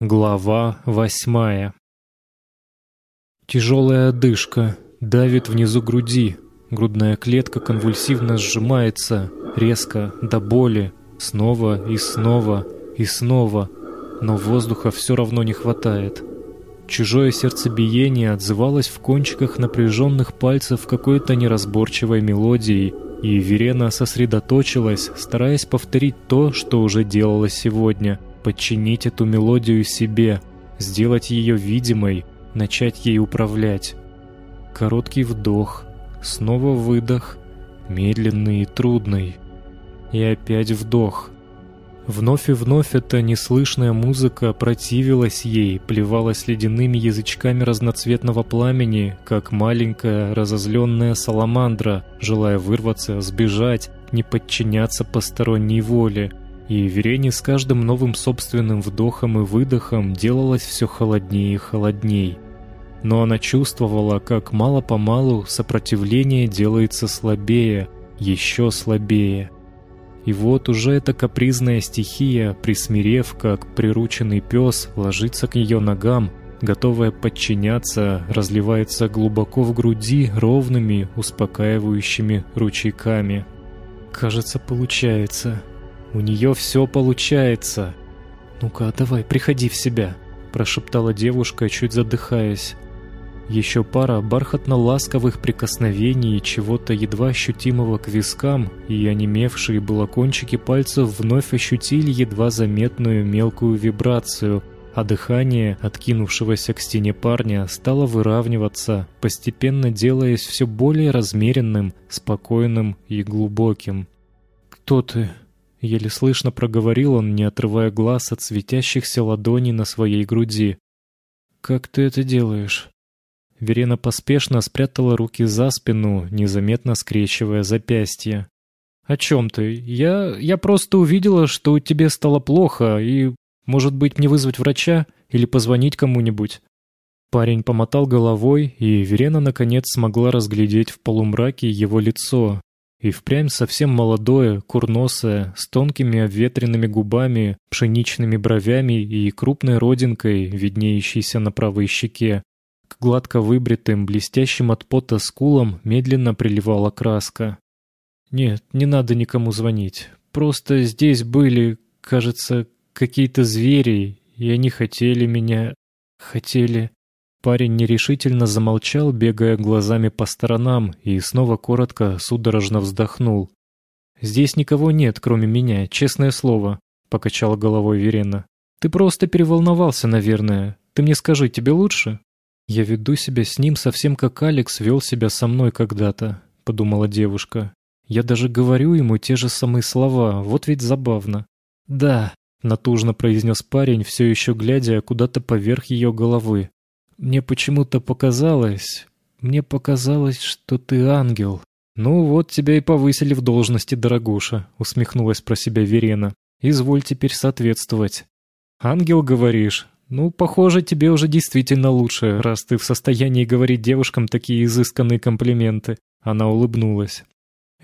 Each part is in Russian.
Глава восьмая Тяжелая одышка давит внизу груди. Грудная клетка конвульсивно сжимается, резко, до боли. Снова и снова и снова. Но воздуха все равно не хватает. Чужое сердцебиение отзывалось в кончиках напряженных пальцев какой-то неразборчивой мелодией, и Верена сосредоточилась, стараясь повторить то, что уже делала сегодня — подчинить эту мелодию себе, сделать ее видимой, начать ей управлять. Короткий вдох, снова выдох, медленный и трудный. И опять вдох. Вновь и вновь эта неслышная музыка противилась ей, плевалась ледяными язычками разноцветного пламени, как маленькая разозленная саламандра, желая вырваться, сбежать, не подчиняться посторонней воле — и Верене с каждым новым собственным вдохом и выдохом делалось все холоднее и холодней. Но она чувствовала, как мало-помалу сопротивление делается слабее, еще слабее. И вот уже эта капризная стихия, присмирев, как прирученный пес, ложится к ее ногам, готовая подчиняться, разливается глубоко в груди ровными, успокаивающими ручейками. «Кажется, получается», у нее все получается. Ну-ка, давай, приходи в себя, прошептала девушка, чуть задыхаясь. Еще пара бархатно-ласковых прикосновений чего-то едва ощутимого к вискам, и онемевшие было кончики пальцев вновь ощутили едва заметную мелкую вибрацию, а дыхание, откинувшегося к стене парня, стало выравниваться, постепенно делаясь все более размеренным, спокойным и глубоким. «Кто ты?» Еле слышно проговорил он, не отрывая глаз от светящихся ладоней на своей груди. «Как ты это делаешь?» Верена поспешно спрятала руки за спину, незаметно скрещивая запястья. «О чем ты? Я... я просто увидела, что тебе стало плохо, и... Может быть, мне вызвать врача или позвонить кому-нибудь?» Парень помотал головой, и Верена наконец смогла разглядеть в полумраке его лицо, и впрямь совсем молодое, курносое, с тонкими обветренными губами, пшеничными бровями и крупной родинкой, виднеющейся на правой щеке. К гладко выбритым, блестящим от пота скулам медленно приливала краска. «Нет, не надо никому звонить. Просто здесь были, кажется, какие-то звери, и они хотели меня... хотели...» Парень нерешительно замолчал, бегая глазами по сторонам, и снова коротко, судорожно вздохнул. «Здесь никого нет, кроме меня, честное слово», — покачала головой Верена. «Ты просто переволновался, наверное. Ты мне скажи, тебе лучше?» «Я веду себя с ним совсем как Алекс вел себя со мной когда-то», — подумала девушка. «Я даже говорю ему те же самые слова, вот ведь забавно». «Да», — натужно произнес парень, все еще глядя куда-то поверх ее головы. Мне почему-то показалось... Мне показалось, что ты ангел. Ну вот тебя и повысили в должности, дорогуша, усмехнулась про себя Верена. Изволь теперь соответствовать. Ангел, говоришь? Ну, похоже, тебе уже действительно лучше, раз ты в состоянии говорить девушкам такие изысканные комплименты. Она улыбнулась.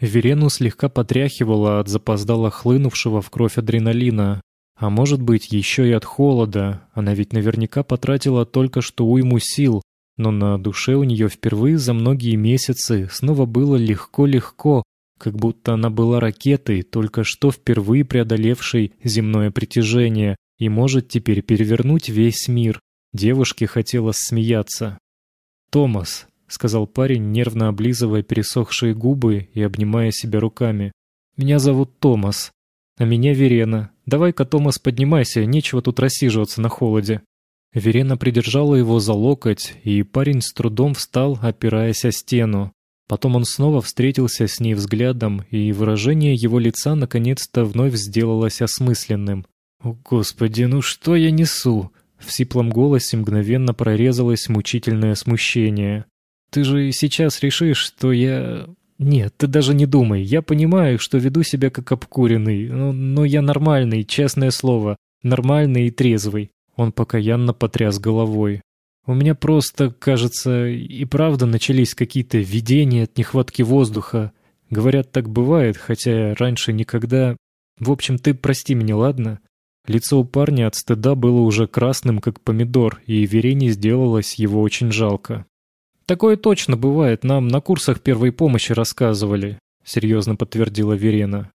Верену слегка потряхивала от запоздало хлынувшего в кровь адреналина. А может быть, еще и от холода. Она ведь наверняка потратила только что уйму сил, но на душе у нее впервые за многие месяцы снова было легко-легко, как будто она была ракетой, только что впервые преодолевшей земное притяжение и может теперь перевернуть весь мир. Девушке хотелось смеяться. «Томас», — сказал парень, нервно облизывая пересохшие губы и обнимая себя руками. «Меня зовут Томас, а меня Верена. «Давай-ка, Томас, поднимайся, нечего тут рассиживаться на холоде». Верена придержала его за локоть, и парень с трудом встал, опираясь о стену. Потом он снова встретился с ней взглядом, и выражение его лица наконец-то вновь сделалось осмысленным. «О, Господи, ну что я несу?» В сиплом голосе мгновенно прорезалось мучительное смущение. «Ты же сейчас решишь, что я... «Нет, ты даже не думай. Я понимаю, что веду себя как обкуренный, но, но я нормальный, честное слово. Нормальный и трезвый». Он покаянно потряс головой. «У меня просто, кажется, и правда начались какие-то видения от нехватки воздуха. Говорят, так бывает, хотя раньше никогда... В общем, ты прости меня, ладно?» Лицо у парня от стыда было уже красным, как помидор, и Верене сделалось его очень жалко. «Такое точно бывает, нам на курсах первой помощи рассказывали», — серьезно подтвердила Верена.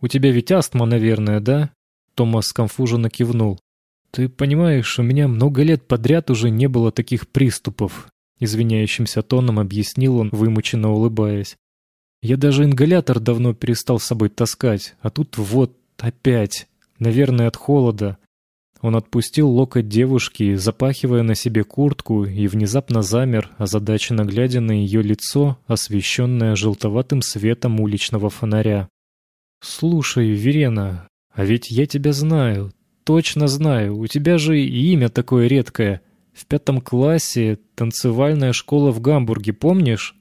«У тебя ведь астма, наверное, да?» Томас сконфуженно кивнул. «Ты понимаешь, у меня много лет подряд уже не было таких приступов», — извиняющимся тоном объяснил он, вымученно улыбаясь. «Я даже ингалятор давно перестал с собой таскать, а тут вот опять, наверное, от холода. Он отпустил локоть девушки, запахивая на себе куртку, и внезапно замер, озадаченно глядя на ее лицо, освещенное желтоватым светом уличного фонаря. «Слушай, Верена, а ведь я тебя знаю, точно знаю, у тебя же и имя такое редкое. В пятом классе танцевальная школа в Гамбурге, помнишь?»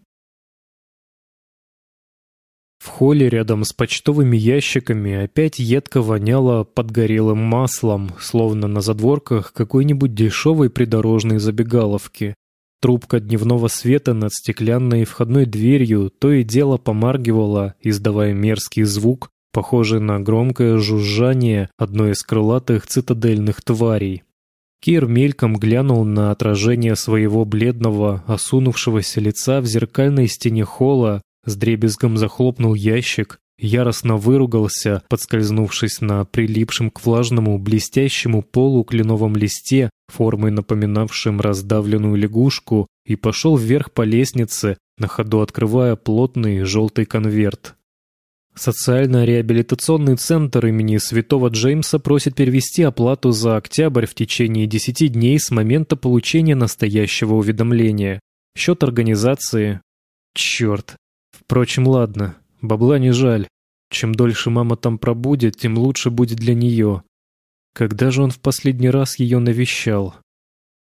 В холле рядом с почтовыми ящиками опять едко воняло подгорелым маслом, словно на задворках какой-нибудь дешевой придорожной забегаловки. Трубка дневного света над стеклянной входной дверью то и дело помаргивала, издавая мерзкий звук, похожий на громкое жужжание одной из крылатых цитадельных тварей. Кир мельком глянул на отражение своего бледного, осунувшегося лица в зеркальной стене холла с дребезгом захлопнул ящик, яростно выругался, подскользнувшись на прилипшем к влажному блестящему полу кленовом листе, формой напоминавшем раздавленную лягушку, и пошел вверх по лестнице, на ходу открывая плотный желтый конверт. Социально-реабилитационный центр имени Святого Джеймса просит перевести оплату за октябрь в течение 10 дней с момента получения настоящего уведомления. Счет организации... Черт, Впрочем, ладно, бабла не жаль. Чем дольше мама там пробудет, тем лучше будет для нее. Когда же он в последний раз ее навещал?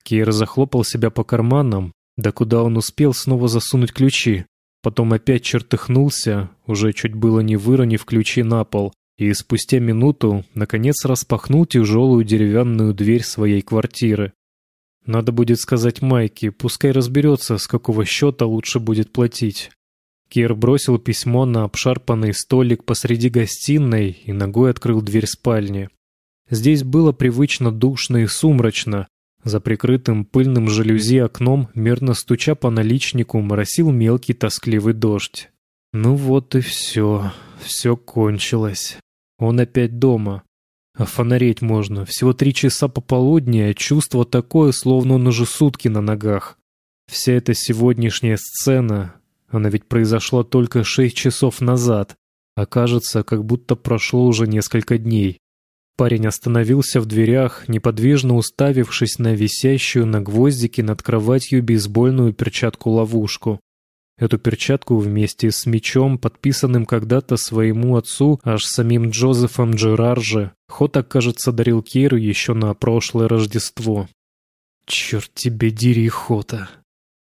Кейр захлопал себя по карманам, да куда он успел снова засунуть ключи. Потом опять чертыхнулся, уже чуть было не выронив ключи на пол, и спустя минуту, наконец, распахнул тяжелую деревянную дверь своей квартиры. Надо будет сказать Майке, пускай разберется, с какого счета лучше будет платить. Кир бросил письмо на обшарпанный столик посреди гостиной и ногой открыл дверь спальни. Здесь было привычно душно и сумрачно. За прикрытым пыльным жалюзи окном, мерно стуча по наличнику, моросил мелкий тоскливый дождь. Ну вот и все. Все кончилось. Он опять дома. А фонареть можно. Всего три часа пополудни, а чувство такое, словно он уже сутки на ногах. Вся эта сегодняшняя сцена, она ведь произошла только шесть часов назад, а кажется, как будто прошло уже несколько дней. Парень остановился в дверях, неподвижно уставившись на висящую на гвоздике над кроватью бейсбольную перчатку-ловушку. Эту перчатку вместе с мечом, подписанным когда-то своему отцу, аж самим Джозефом Джерарже, Хота, кажется, дарил Кейру еще на прошлое Рождество. «Черт тебе дери, Хота!»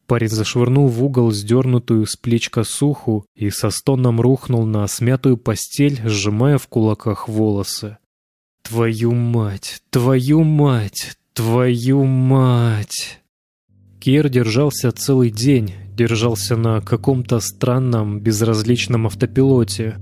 Парень зашвырнул в угол сдернутую с плеч косуху и со стоном рухнул на смятую постель, сжимая в кулаках волосы. «Твою мать! Твою мать! Твою мать!» Кир держался целый день, держался на каком-то странном, безразличном автопилоте.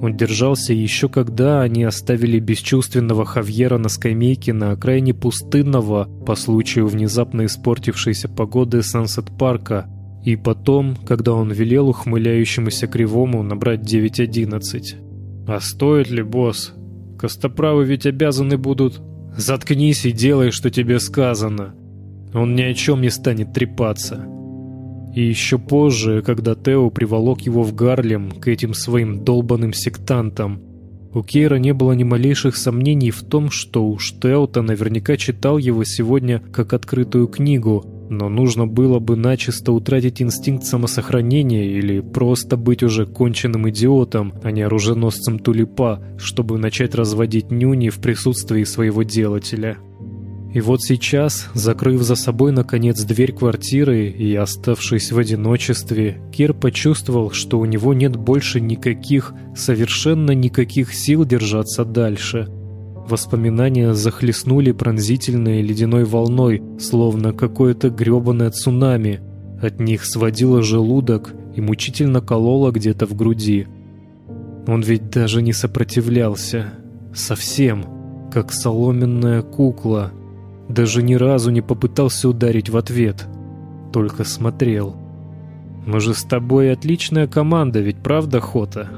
Он держался еще когда они оставили бесчувственного Хавьера на скамейке на окраине пустынного, по случаю внезапно испортившейся погоды Сансет-парка, и потом, когда он велел ухмыляющемуся Кривому набрать 9.11. «А стоит ли, босс? Костоправы ведь обязаны будут...» «Заткнись и делай, что тебе сказано. Он ни о чем не станет трепаться». И еще позже, когда Тео приволок его в Гарлем к этим своим долбанным сектантам, у Кейра не было ни малейших сомнений в том, что уж Тео-то наверняка читал его сегодня как открытую книгу, но нужно было бы начисто утратить инстинкт самосохранения или просто быть уже конченным идиотом, а не оруженосцем тулипа, чтобы начать разводить нюни в присутствии своего делателя. И вот сейчас, закрыв за собой наконец дверь квартиры и оставшись в одиночестве, Кир почувствовал, что у него нет больше никаких, совершенно никаких сил держаться дальше. Воспоминания захлестнули пронзительной ледяной волной, словно какое-то грёбаное цунами. От них сводило желудок и мучительно кололо где-то в груди. Он ведь даже не сопротивлялся. Совсем. как соломенная кукла. Даже ни разу не попытался ударить в ответ. Только смотрел. «Мы же с тобой отличная команда, ведь правда, Хота?»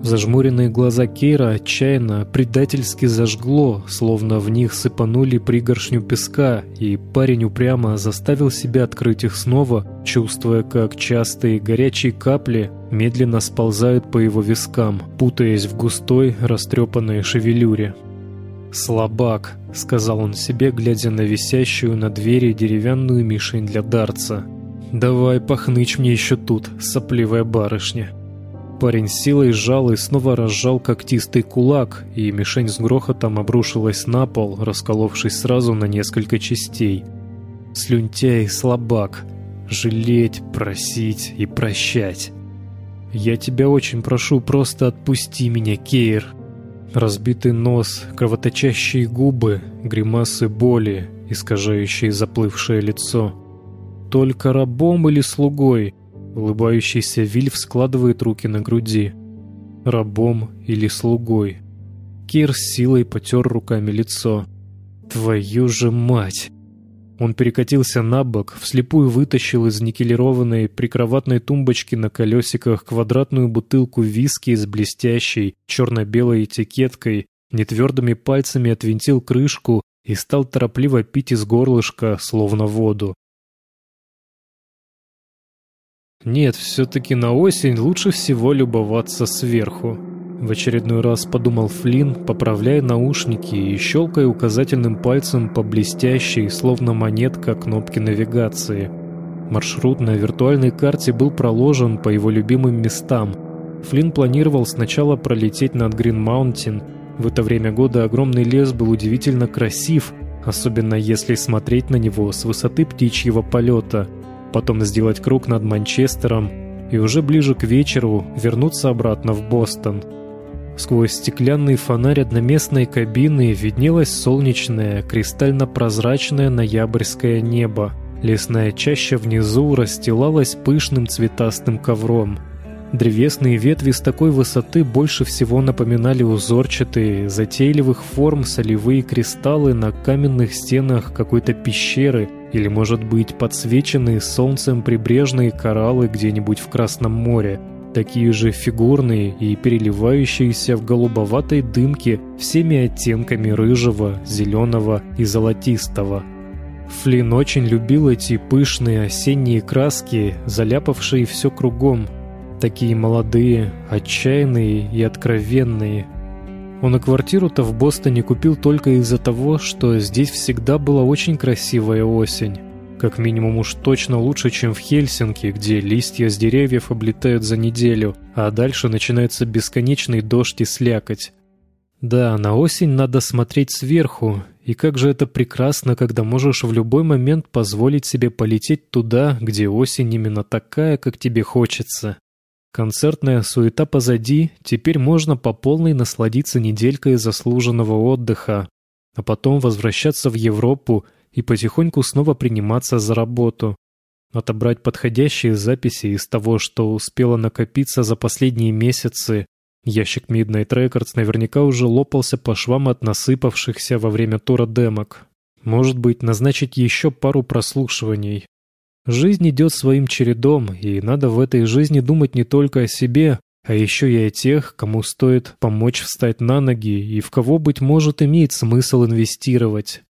Зажмуренные глаза Кейра отчаянно, предательски зажгло, словно в них сыпанули пригоршню песка, и парень упрямо заставил себя открыть их снова, чувствуя, как частые горячие капли медленно сползают по его вискам, путаясь в густой, растрепанной шевелюре. «Слабак», — сказал он себе, глядя на висящую на двери деревянную мишень для дарца. «Давай похнычь мне еще тут, сопливая барышня». Парень силой сжал и снова разжал когтистый кулак, и мишень с грохотом обрушилась на пол, расколовшись сразу на несколько частей. Слюнтяй слабак. Жалеть, просить и прощать. «Я тебя очень прошу, просто отпусти меня, Кейр». Разбитый нос, кровоточащие губы, гримасы боли, искажающие заплывшее лицо. Только рабом или слугой — Улыбающийся Вильф складывает руки на груди. Рабом или слугой. Кир с силой потер руками лицо. «Твою же мать!» Он перекатился на бок, вслепую вытащил из никелированной прикроватной тумбочки на колесиках квадратную бутылку виски с блестящей черно-белой этикеткой, нетвердыми пальцами отвинтил крышку и стал торопливо пить из горлышка, словно воду. Нет, все-таки на осень лучше всего любоваться сверху. В очередной раз подумал Флинн, поправляя наушники и щелкая указательным пальцем по блестящей, словно монетка, кнопке навигации. Маршрут на виртуальной карте был проложен по его любимым местам. Флинн планировал сначала пролететь над Грин-Маунтин. В это время года огромный лес был удивительно красив, особенно если смотреть на него с высоты птичьего полета – потом сделать круг над Манчестером и уже ближе к вечеру вернуться обратно в Бостон. Сквозь стеклянный фонарь одноместной кабины виднелось солнечное, кристально-прозрачное ноябрьское небо. Лесная чаща внизу расстилалась пышным цветастым ковром. Древесные ветви с такой высоты больше всего напоминали узорчатые, затейливых форм солевые кристаллы на каменных стенах какой-то пещеры или, может быть, подсвеченные солнцем прибрежные кораллы где-нибудь в Красном море, такие же фигурные и переливающиеся в голубоватой дымке всеми оттенками рыжего, зеленого и золотистого. Флинн очень любил эти пышные осенние краски, заляпавшие все кругом, такие молодые, отчаянные и откровенные – он и квартиру-то в Бостоне купил только из-за того, что здесь всегда была очень красивая осень. Как минимум уж точно лучше, чем в Хельсинки, где листья с деревьев облетают за неделю, а дальше начинается бесконечный дождь и слякоть. Да, на осень надо смотреть сверху, и как же это прекрасно, когда можешь в любой момент позволить себе полететь туда, где осень именно такая, как тебе хочется. Концертная суета позади, теперь можно по полной насладиться неделькой заслуженного отдыха, а потом возвращаться в Европу и потихоньку снова приниматься за работу. Отобрать подходящие записи из того, что успело накопиться за последние месяцы. Ящик Midnight Records наверняка уже лопался по швам от насыпавшихся во время тура демок. Может быть, назначить еще пару прослушиваний, Жизнь идет своим чередом, и надо в этой жизни думать не только о себе, а еще и о тех, кому стоит помочь встать на ноги и в кого, быть может, имеет смысл инвестировать.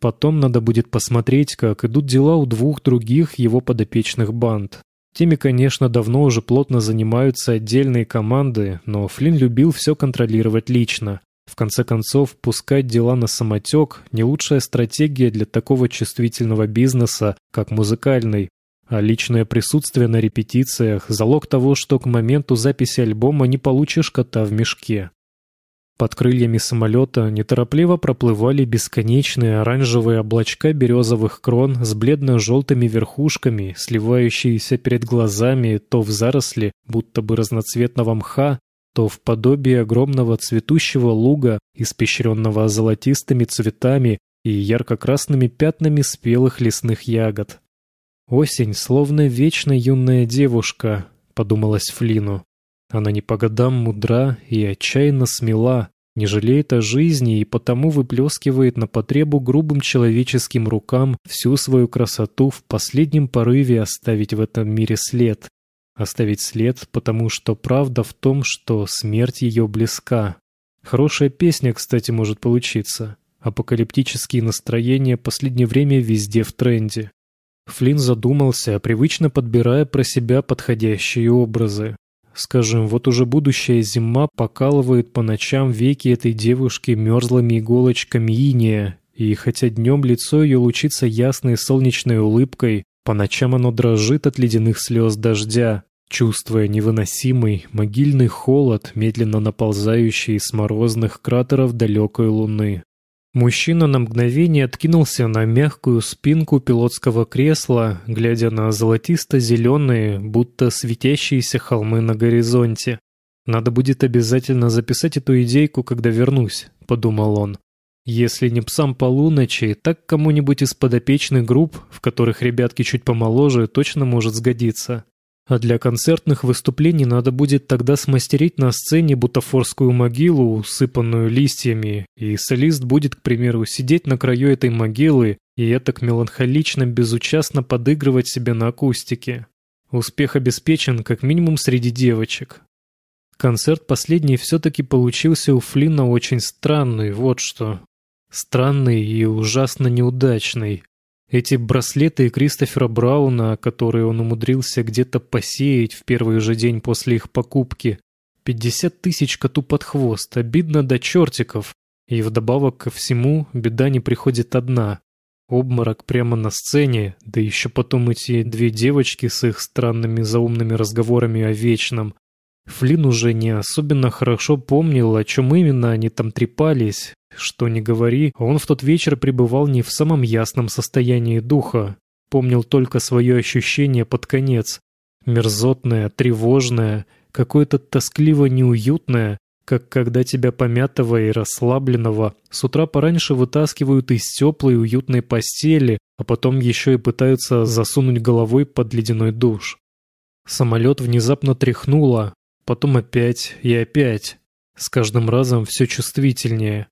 Потом надо будет посмотреть, как идут дела у двух других его подопечных банд. Теми, конечно, давно уже плотно занимаются отдельные команды, но Флинн любил все контролировать лично. В конце концов, пускать дела на самотек – не лучшая стратегия для такого чувствительного бизнеса, как музыкальный, а личное присутствие на репетициях – залог того, что к моменту записи альбома не получишь кота в мешке. Под крыльями самолета неторопливо проплывали бесконечные оранжевые облачка березовых крон с бледно-желтыми верхушками, сливающиеся перед глазами то в заросли, будто бы разноцветного мха, то в подобие огромного цветущего луга, испещренного золотистыми цветами и ярко-красными пятнами спелых лесных ягод. «Осень, словно вечно юная девушка», — подумалась Флину. Она не по годам мудра и отчаянно смела, не жалеет о жизни и потому выплескивает на потребу грубым человеческим рукам всю свою красоту в последнем порыве оставить в этом мире след. Оставить след, потому что правда в том, что смерть ее близка. Хорошая песня, кстати, может получиться. Апокалиптические настроения последнее время везде в тренде. Флинн задумался, привычно подбирая про себя подходящие образы. Скажем, вот уже будущая зима покалывает по ночам веки этой девушки мерзлыми иголочками иния, и хотя днем лицо ее лучится ясной солнечной улыбкой, по ночам оно дрожит от ледяных слез дождя, чувствуя невыносимый могильный холод, медленно наползающий из морозных кратеров далекой луны. Мужчина на мгновение откинулся на мягкую спинку пилотского кресла, глядя на золотисто-зеленые, будто светящиеся холмы на горизонте. «Надо будет обязательно записать эту идейку, когда вернусь», — подумал он. «Если не псам полуночи, так кому-нибудь из подопечных групп, в которых ребятки чуть помоложе, точно может сгодиться. А для концертных выступлений надо будет тогда смастерить на сцене бутафорскую могилу, усыпанную листьями, и солист будет, к примеру, сидеть на краю этой могилы и этак меланхолично, безучастно подыгрывать себе на акустике. Успех обеспечен как минимум среди девочек. Концерт последний все-таки получился у Флина очень странный, вот что. Странный и ужасно неудачный. Эти браслеты Кристофера Брауна, которые он умудрился где-то посеять в первый же день после их покупки. 50 тысяч коту под хвост, обидно до чертиков. И вдобавок ко всему, беда не приходит одна. Обморок прямо на сцене, да еще потом эти две девочки с их странными заумными разговорами о вечном. Флин уже не особенно хорошо помнил, о чем именно они там трепались, что ни говори, он в тот вечер пребывал не в самом ясном состоянии духа. Помнил только свое ощущение под конец. Мерзотное, тревожное, какое-то тоскливо неуютное, как когда тебя помятого и расслабленного с утра пораньше вытаскивают из теплой уютной постели, а потом еще и пытаются засунуть головой под ледяной душ. Самолет внезапно тряхнуло, потом опять и опять. С каждым разом все чувствительнее.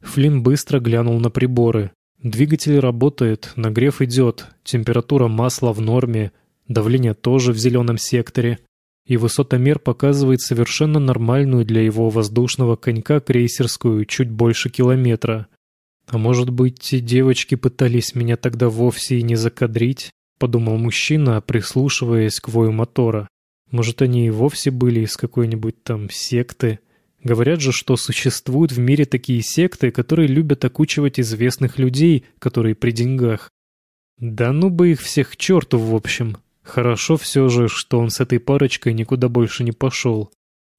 Флинн быстро глянул на приборы. Двигатель работает, нагрев идет, температура масла в норме, давление тоже в зеленом секторе. И высотомер показывает совершенно нормальную для его воздушного конька крейсерскую чуть больше километра. А может быть, те девочки пытались меня тогда вовсе и не закадрить? Подумал мужчина, прислушиваясь к вою мотора. Может, они и вовсе были из какой-нибудь там секты? Говорят же, что существуют в мире такие секты, которые любят окучивать известных людей, которые при деньгах. Да ну бы их всех к черту, в общем. Хорошо все же, что он с этой парочкой никуда больше не пошел.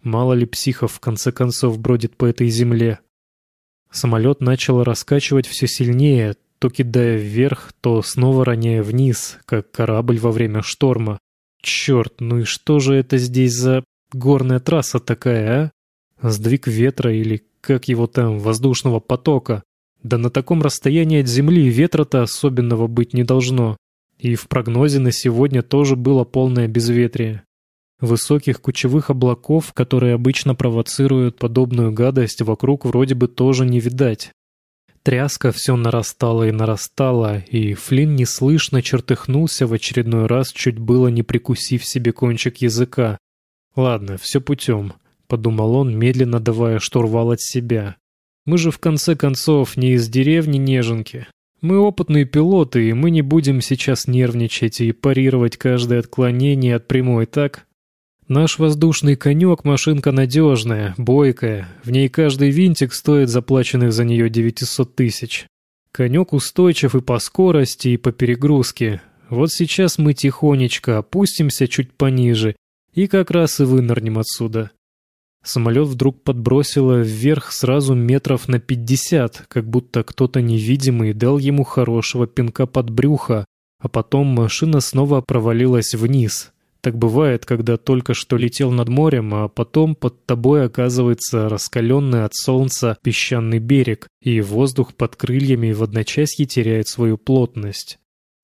Мало ли психов в конце концов бродит по этой земле. Самолет начал раскачивать все сильнее, то кидая вверх, то снова роняя вниз, как корабль во время шторма. Черт, ну и что же это здесь за горная трасса такая, а? Сдвиг ветра или, как его там, воздушного потока. Да на таком расстоянии от Земли ветра-то особенного быть не должно. И в прогнозе на сегодня тоже было полное безветрие. Высоких кучевых облаков, которые обычно провоцируют подобную гадость, вокруг вроде бы тоже не видать. Тряска все нарастала и нарастала, и Флинн неслышно чертыхнулся в очередной раз, чуть было не прикусив себе кончик языка. Ладно, все путем. — подумал он, медленно давая штурвал от себя. «Мы же в конце концов не из деревни Неженки. Мы опытные пилоты, и мы не будем сейчас нервничать и парировать каждое отклонение от прямой, так? Наш воздушный конек — машинка надежная, бойкая, в ней каждый винтик стоит заплаченных за нее 900 тысяч. Конек устойчив и по скорости, и по перегрузке. Вот сейчас мы тихонечко опустимся чуть пониже и как раз и вынырнем отсюда. Самолет вдруг подбросило вверх сразу метров на пятьдесят, как будто кто-то невидимый дал ему хорошего пинка под брюхо, а потом машина снова провалилась вниз. Так бывает, когда только что летел над морем, а потом под тобой оказывается раскаленный от солнца песчаный берег, и воздух под крыльями в одночасье теряет свою плотность.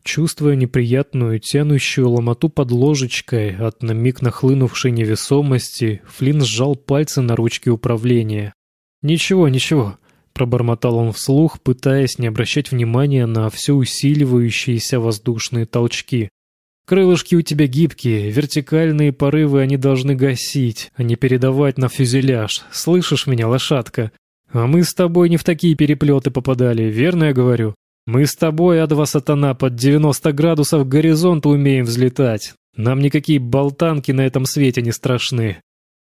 Чувствуя неприятную, тянущую ломоту под ложечкой от на миг нахлынувшей невесомости, Флинн сжал пальцы на ручке управления. «Ничего, ничего», — пробормотал он вслух, пытаясь не обращать внимания на все усиливающиеся воздушные толчки. «Крылышки у тебя гибкие, вертикальные порывы они должны гасить, а не передавать на фюзеляж. Слышишь меня, лошадка? А мы с тобой не в такие переплеты попадали, верно я говорю? Мы с тобой, адва сатана, под 90 градусов к горизонту умеем взлетать. Нам никакие болтанки на этом свете не страшны.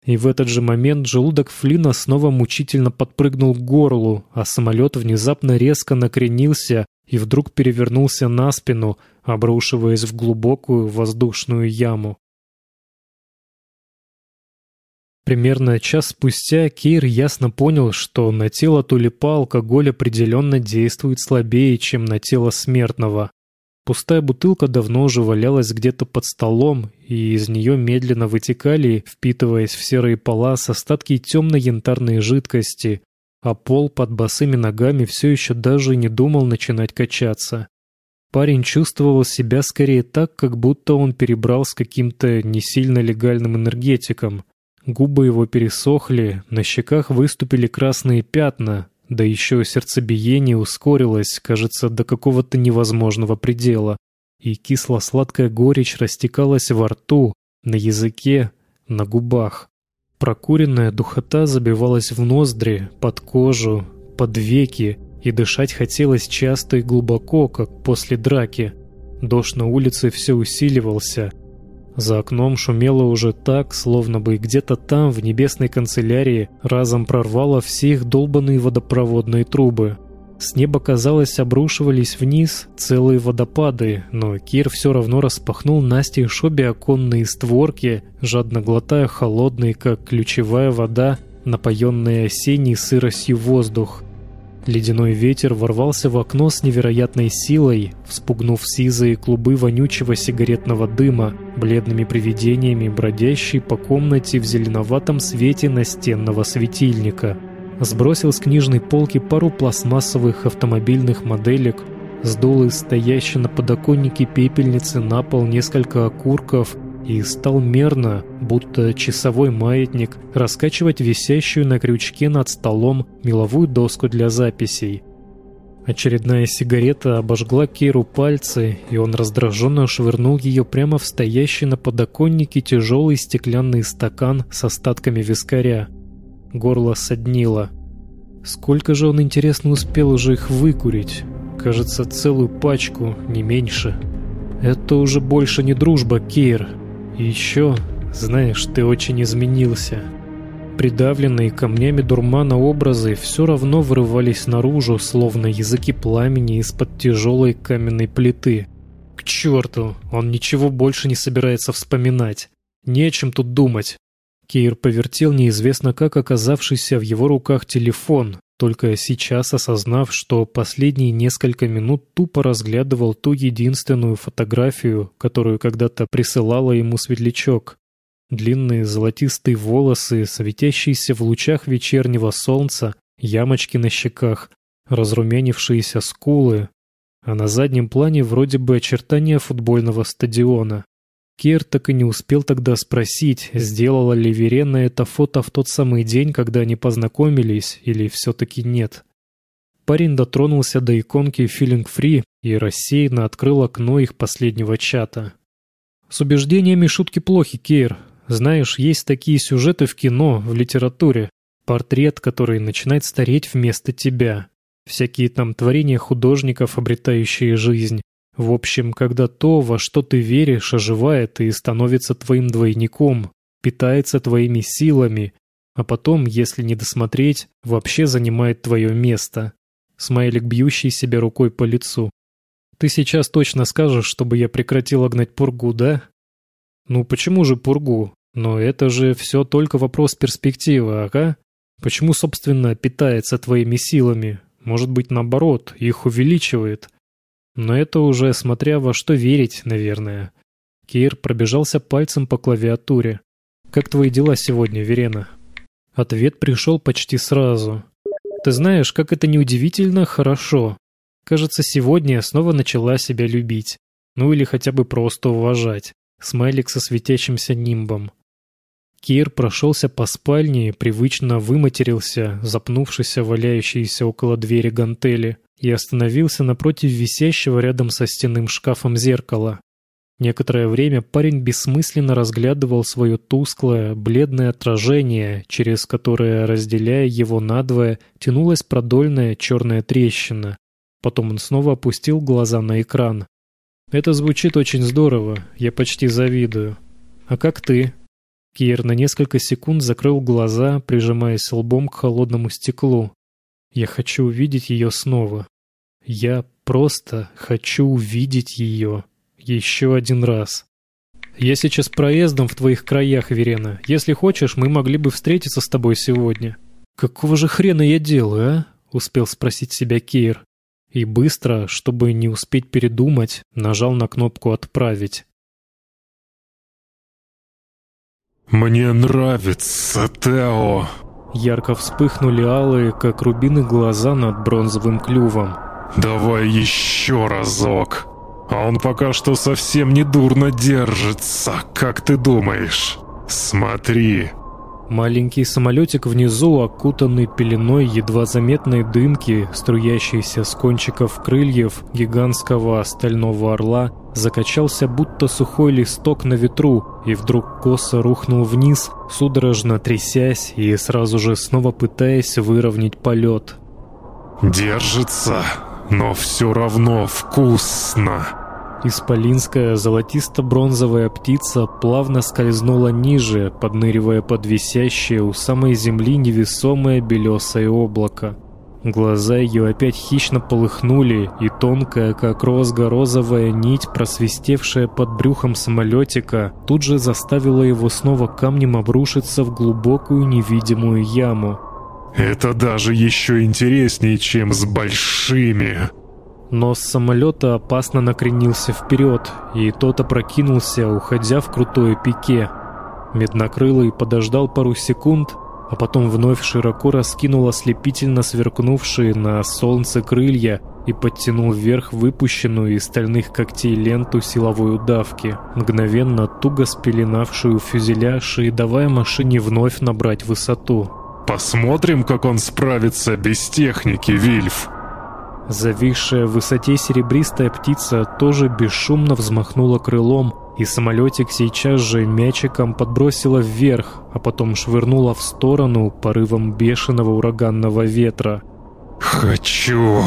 И в этот же момент желудок Флина снова мучительно подпрыгнул к горлу, а самолет внезапно резко накренился и вдруг перевернулся на спину, обрушиваясь в глубокую воздушную яму. Примерно час спустя Кейр ясно понял, что на тело тулипа алкоголь определенно действует слабее, чем на тело смертного. Пустая бутылка давно уже валялась где-то под столом, и из нее медленно вытекали, впитываясь в серые пола, с остатки темно-янтарной жидкости, а пол под босыми ногами все еще даже не думал начинать качаться. Парень чувствовал себя скорее так, как будто он перебрал с каким-то не сильно легальным энергетиком. Губы его пересохли, на щеках выступили красные пятна, да еще сердцебиение ускорилось, кажется, до какого-то невозможного предела. И кисло-сладкая горечь растекалась во рту, на языке, на губах. Прокуренная духота забивалась в ноздри, под кожу, под веки, и дышать хотелось часто и глубоко, как после драки. Дождь на улице все усиливался, за окном шумело уже так, словно бы где-то там, в небесной канцелярии, разом прорвало все их долбанные водопроводные трубы. С неба, казалось, обрушивались вниз целые водопады, но Кир все равно распахнул Насте и Шобе оконные створки, жадно глотая холодный, как ключевая вода, напоенный осенней сыростью воздух. Ледяной ветер ворвался в окно с невероятной силой, вспугнув сизые клубы вонючего сигаретного дыма, бледными привидениями, бродящие по комнате в зеленоватом свете настенного светильника. Сбросил с книжной полки пару пластмассовых автомобильных моделек, сдул из стоящей на подоконнике пепельницы на пол несколько окурков — и стал мерно, будто часовой маятник, раскачивать висящую на крючке над столом меловую доску для записей. Очередная сигарета обожгла Киру пальцы, и он раздраженно швырнул ее прямо в стоящий на подоконнике тяжелый стеклянный стакан с остатками вискаря. Горло соднило. Сколько же он, интересно, успел уже их выкурить? Кажется, целую пачку, не меньше. Это уже больше не дружба, Кир. Еще, знаешь, ты очень изменился. Придавленные камнями дурмана образы все равно вырывались наружу, словно языки пламени из-под тяжелой каменной плиты. К черту, он ничего больше не собирается вспоминать. Не о чем тут думать. Кейр повертел неизвестно как оказавшийся в его руках телефон, только сейчас осознав, что последние несколько минут тупо разглядывал ту единственную фотографию, которую когда-то присылала ему светлячок. Длинные золотистые волосы, светящиеся в лучах вечернего солнца, ямочки на щеках, разрумянившиеся скулы, а на заднем плане вроде бы очертания футбольного стадиона. Кер так и не успел тогда спросить, сделала ли Верена это фото в тот самый день, когда они познакомились, или все-таки нет. Парень дотронулся до иконки «Feeling Free» и рассеянно открыл окно их последнего чата. «С убеждениями шутки плохи, Кейр. Знаешь, есть такие сюжеты в кино, в литературе. Портрет, который начинает стареть вместо тебя. Всякие там творения художников, обретающие жизнь. В общем, когда то, во что ты веришь, оживает и становится твоим двойником, питается твоими силами, а потом, если не досмотреть, вообще занимает твое место. Смайлик, бьющий себя рукой по лицу. Ты сейчас точно скажешь, чтобы я прекратил гнать пургу, да? Ну почему же пургу? Но это же все только вопрос перспективы, ага? Почему, собственно, питается твоими силами? Может быть, наоборот, их увеличивает? Но это уже смотря во что верить, наверное. Кир пробежался пальцем по клавиатуре. «Как твои дела сегодня, Верена?» Ответ пришел почти сразу. «Ты знаешь, как это неудивительно хорошо. Кажется, сегодня я снова начала себя любить. Ну или хотя бы просто уважать. Смайлик со светящимся нимбом. Кир прошелся по спальне, привычно выматерился, запнувшись о валяющиеся около двери гантели, и остановился напротив висящего рядом со стенным шкафом зеркала. Некоторое время парень бессмысленно разглядывал свое тусклое, бледное отражение, через которое, разделяя его надвое, тянулась продольная черная трещина. Потом он снова опустил глаза на экран. «Это звучит очень здорово, я почти завидую. А как ты?» Киер на несколько секунд закрыл глаза, прижимаясь лбом к холодному стеклу. «Я хочу увидеть ее снова. Я просто хочу увидеть ее». Еще один раз. Я сейчас проездом в твоих краях, Верена. Если хочешь, мы могли бы встретиться с тобой сегодня. Какого же хрена я делаю, а? Успел спросить себя Кейр. И быстро, чтобы не успеть передумать, нажал на кнопку «Отправить». «Мне нравится, Тео!» Ярко вспыхнули алые, как рубины, глаза над бронзовым клювом. «Давай еще разок!» А он пока что совсем не дурно держится, как ты думаешь? Смотри!» Маленький самолетик внизу, окутанный пеленой едва заметной дымки, струящейся с кончиков крыльев гигантского стального орла, закачался будто сухой листок на ветру и вдруг косо рухнул вниз, судорожно трясясь и сразу же снова пытаясь выровнять полет. «Держится, но все равно вкусно!» Исполинская золотисто-бронзовая птица плавно скользнула ниже, подныривая под висящее у самой земли невесомое белесое облако. Глаза ее опять хищно полыхнули, и тонкая, как розго-розовая нить, просвистевшая под брюхом самолетика, тут же заставила его снова камнем обрушиться в глубокую невидимую яму. «Это даже еще интереснее, чем с большими!» Нос самолета опасно накренился вперед, и тот опрокинулся, уходя в крутое пике. Меднокрылый подождал пару секунд, а потом вновь широко раскинул ослепительно сверкнувшие на солнце крылья и подтянул вверх выпущенную из стальных когтей ленту силовой удавки, мгновенно туго спеленавшую фюзеляж и давая машине вновь набрать высоту. «Посмотрим, как он справится без техники, Вильф!» Зависшая в высоте серебристая птица тоже бесшумно взмахнула крылом, и самолетик сейчас же мячиком подбросила вверх, а потом швырнула в сторону порывом бешеного ураганного ветра. «Хочу!»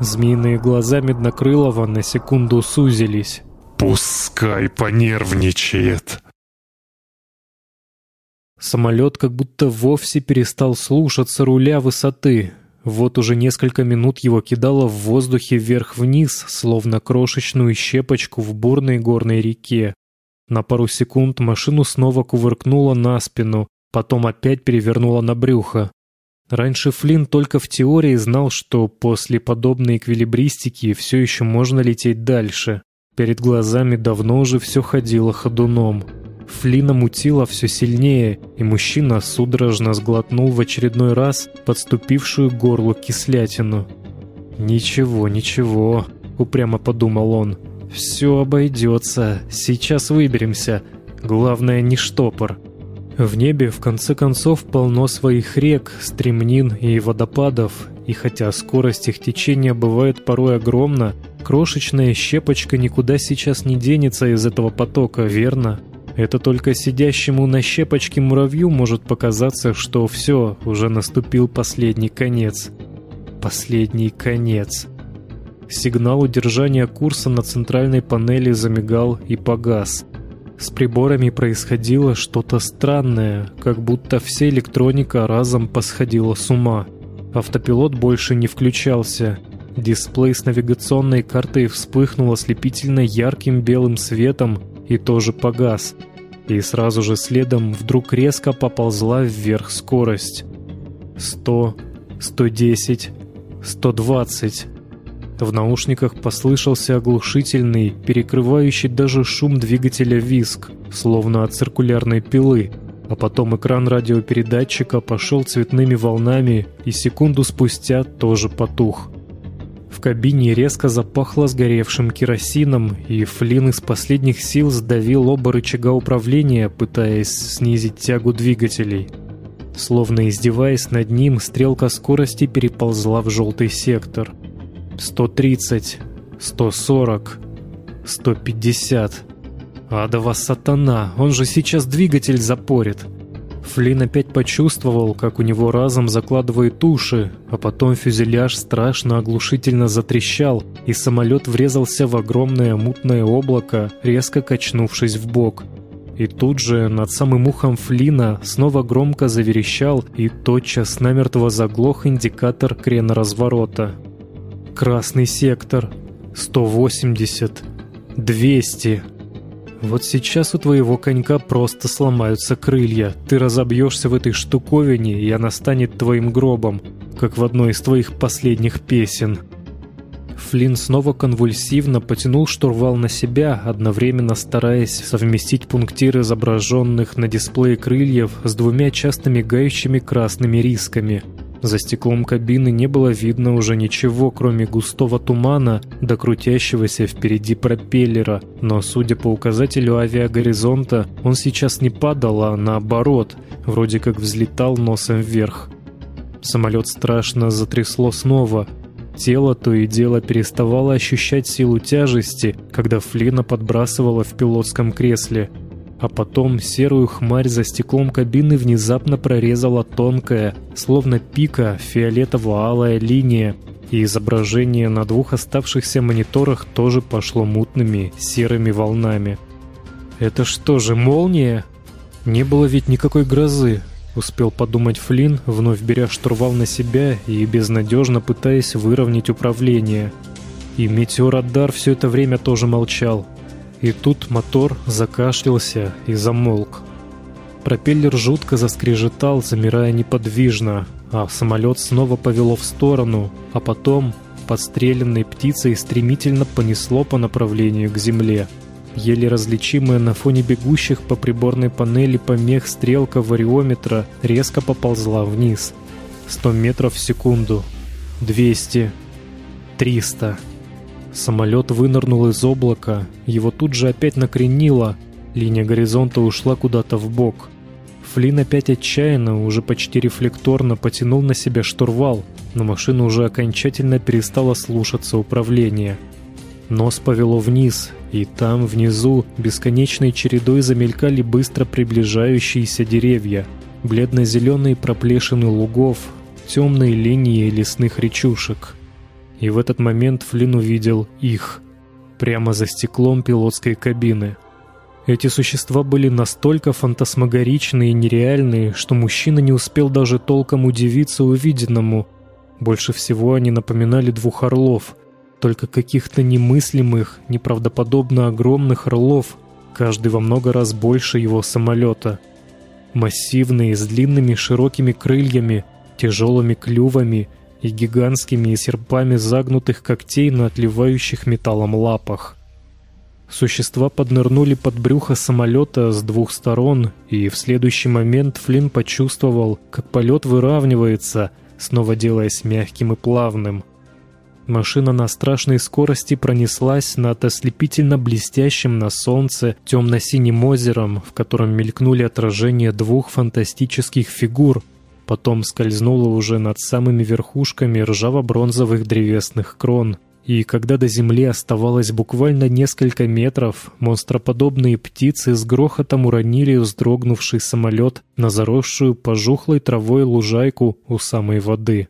Змеиные глаза Меднокрылова на секунду сузились. «Пускай понервничает!» Самолет как будто вовсе перестал слушаться руля высоты, вот уже несколько минут его кидало в воздухе вверх-вниз, словно крошечную щепочку в бурной горной реке. На пару секунд машину снова кувыркнуло на спину, потом опять перевернуло на брюхо. Раньше Флинн только в теории знал, что после подобной эквилибристики все еще можно лететь дальше. Перед глазами давно уже все ходило ходуном. Флина мутила все сильнее, и мужчина судорожно сглотнул в очередной раз подступившую к горлу кислятину. «Ничего, ничего», — упрямо подумал он. «Все обойдется, сейчас выберемся. Главное, не штопор». В небе, в конце концов, полно своих рек, стремнин и водопадов, и хотя скорость их течения бывает порой огромна, крошечная щепочка никуда сейчас не денется из этого потока, верно? Это только сидящему на щепочке муравью может показаться, что все, уже наступил последний конец. Последний конец. Сигнал удержания курса на центральной панели замигал и погас. С приборами происходило что-то странное, как будто вся электроника разом посходила с ума. Автопилот больше не включался. Дисплей с навигационной картой вспыхнул ослепительно ярким белым светом, и тоже погас. И сразу же следом вдруг резко поползла вверх скорость. 100, 110, 120. В наушниках послышался оглушительный, перекрывающий даже шум двигателя виск, словно от циркулярной пилы, а потом экран радиопередатчика пошел цветными волнами и секунду спустя тоже потух. В кабине резко запахло сгоревшим керосином, и Флинн из последних сил сдавил оба рычага управления, пытаясь снизить тягу двигателей. Словно издеваясь над ним, стрелка скорости переползла в желтый сектор. 130, 140, 150. Адова сатана, он же сейчас двигатель запорит. Флинн опять почувствовал, как у него разом закладывает уши, а потом фюзеляж страшно оглушительно затрещал, и самолет врезался в огромное мутное облако, резко качнувшись в бок. И тут же над самым ухом Флина снова громко заверещал и тотчас намертво заглох индикатор крена разворота. «Красный сектор. 180. 200. Вот сейчас у твоего конька просто сломаются крылья. Ты разобьешься в этой штуковине, и она станет твоим гробом, как в одной из твоих последних песен. Флинн снова конвульсивно потянул штурвал на себя, одновременно стараясь совместить пунктир изображенных на дисплее крыльев с двумя часто мигающими красными рисками — за стеклом кабины не было видно уже ничего, кроме густого тумана до крутящегося впереди пропеллера, но, судя по указателю авиагоризонта, он сейчас не падал, а наоборот, вроде как взлетал носом вверх. Самолет страшно затрясло снова. Тело то и дело переставало ощущать силу тяжести, когда Флина подбрасывала в пилотском кресле – а потом серую хмарь за стеклом кабины внезапно прорезала тонкая, словно пика, фиолетово-алая линия, и изображение на двух оставшихся мониторах тоже пошло мутными, серыми волнами. «Это что же, молния?» «Не было ведь никакой грозы», — успел подумать Флинн, вновь беря штурвал на себя и безнадежно пытаясь выровнять управление. И метеорадар все это время тоже молчал. И тут мотор закашлялся и замолк. Пропеллер жутко заскрежетал, замирая неподвижно, а самолет снова повело в сторону, а потом подстреленной птицей стремительно понесло по направлению к земле. Еле различимая на фоне бегущих по приборной панели помех стрелка вариометра резко поползла вниз. 100 метров в секунду. 200. 300. Самолет вынырнул из облака, его тут же опять накренило, линия горизонта ушла куда-то в бок. Флин опять отчаянно, уже почти рефлекторно потянул на себя штурвал, но машина уже окончательно перестала слушаться управления. Нос повело вниз, и там, внизу, бесконечной чередой замелькали быстро приближающиеся деревья, бледно-зеленые проплешины лугов, темные линии лесных речушек — и в этот момент Флинн увидел их прямо за стеклом пилотской кабины. Эти существа были настолько фантасмагоричны и нереальные, что мужчина не успел даже толком удивиться увиденному. Больше всего они напоминали двух орлов, только каких-то немыслимых, неправдоподобно огромных орлов, каждый во много раз больше его самолета. Массивные, с длинными широкими крыльями, тяжелыми клювами — и гигантскими серпами загнутых когтей на отливающих металлом лапах. Существа поднырнули под брюхо самолета с двух сторон, и в следующий момент Флинн почувствовал, как полет выравнивается, снова делаясь мягким и плавным. Машина на страшной скорости пронеслась над ослепительно блестящим на солнце темно-синим озером, в котором мелькнули отражения двух фантастических фигур, потом скользнула уже над самыми верхушками ржаво-бронзовых древесных крон. И когда до земли оставалось буквально несколько метров, монстроподобные птицы с грохотом уронили вздрогнувший самолет на заросшую пожухлой травой лужайку у самой воды.